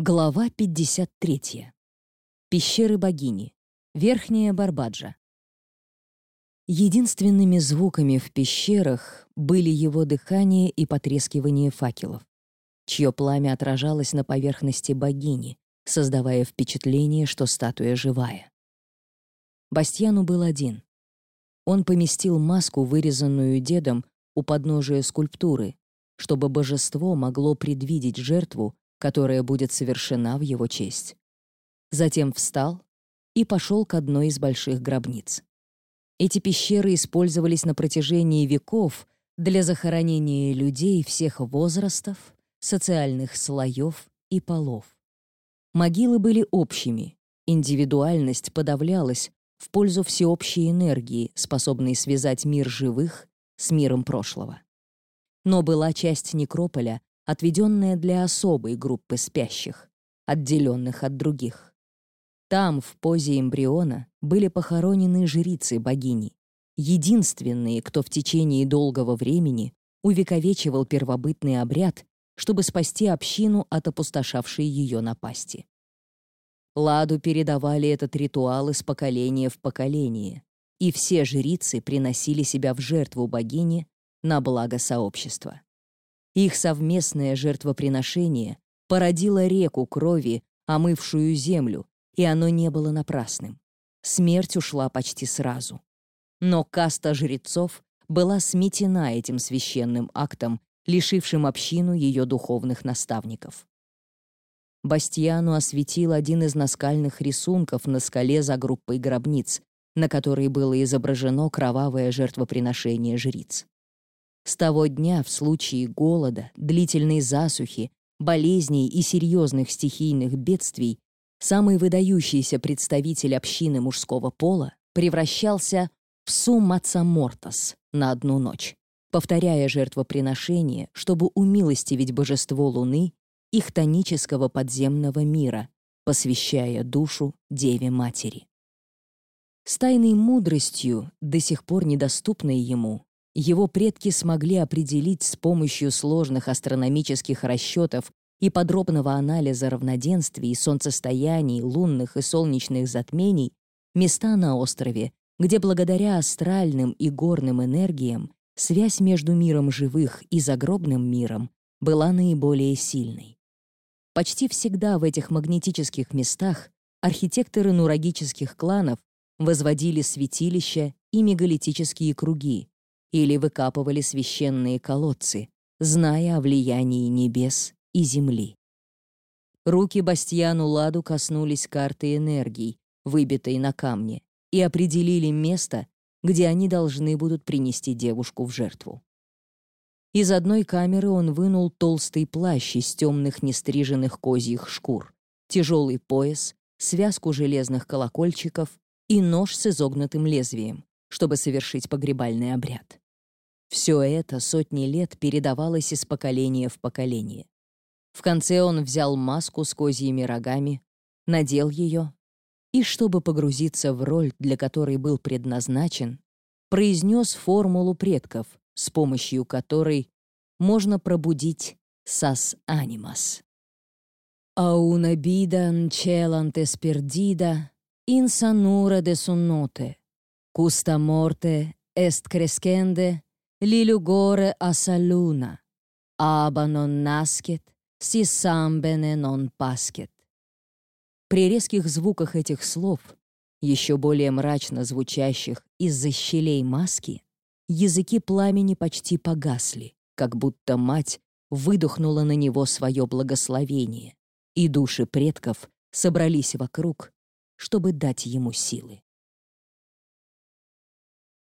Глава 53. Пещеры богини. Верхняя Барбаджа. Единственными звуками в пещерах были его дыхание и потрескивание факелов, чье пламя отражалось на поверхности богини, создавая впечатление, что статуя живая. Бастьяну был один. Он поместил маску, вырезанную дедом, у подножия скульптуры, чтобы божество могло предвидеть жертву, которая будет совершена в его честь. Затем встал и пошел к одной из больших гробниц. Эти пещеры использовались на протяжении веков для захоронения людей всех возрастов, социальных слоев и полов. Могилы были общими, индивидуальность подавлялась в пользу всеобщей энергии, способной связать мир живых с миром прошлого. Но была часть некрополя, отведенная для особой группы спящих, отделенных от других. Там, в позе эмбриона, были похоронены жрицы богини, единственные, кто в течение долгого времени увековечивал первобытный обряд, чтобы спасти общину от опустошавшей ее напасти. Ладу передавали этот ритуал из поколения в поколение, и все жрицы приносили себя в жертву богине на благо сообщества. Их совместное жертвоприношение породило реку крови, омывшую землю, и оно не было напрасным. Смерть ушла почти сразу. Но каста жрецов была сметена этим священным актом, лишившим общину ее духовных наставников. Бастьяну осветил один из наскальных рисунков на скале за группой гробниц, на которой было изображено кровавое жертвоприношение жриц. С того дня в случае голода, длительной засухи, болезней и серьезных стихийных бедствий самый выдающийся представитель общины мужского пола превращался в суммацамортас на одну ночь, повторяя жертвоприношение, чтобы умилостивить божество Луны и хтонического подземного мира, посвящая душу Деве Матери. С тайной мудростью, до сих пор недоступной ему, его предки смогли определить с помощью сложных астрономических расчетов и подробного анализа равноденствий, солнцестояний, лунных и солнечных затмений места на острове, где благодаря астральным и горным энергиям связь между миром живых и загробным миром была наиболее сильной. Почти всегда в этих магнетических местах архитекторы нурагических кланов возводили святилища и мегалитические круги, или выкапывали священные колодцы, зная о влиянии небес и земли. Руки Бастьяну Ладу коснулись карты энергий, выбитой на камне, и определили место, где они должны будут принести девушку в жертву. Из одной камеры он вынул толстый плащ из темных нестриженных козьих шкур, тяжелый пояс, связку железных колокольчиков и нож с изогнутым лезвием, чтобы совершить погребальный обряд. Все это сотни лет передавалось из поколения в поколение. В конце он взял маску с козьими рогами, надел ее и, чтобы погрузиться в роль, для которой был предназначен, произнес формулу предков, с помощью которой можно пробудить сас анимас. «A una vida celantes perdida, insanura de sunnote, custa morte est Лилюгоре асалуна, аба нон наскет, си самбене нон паскет. При резких звуках этих слов, еще более мрачно звучащих из-за щелей маски, языки пламени почти погасли, как будто мать выдохнула на него свое благословение, и души предков собрались вокруг, чтобы дать ему силы.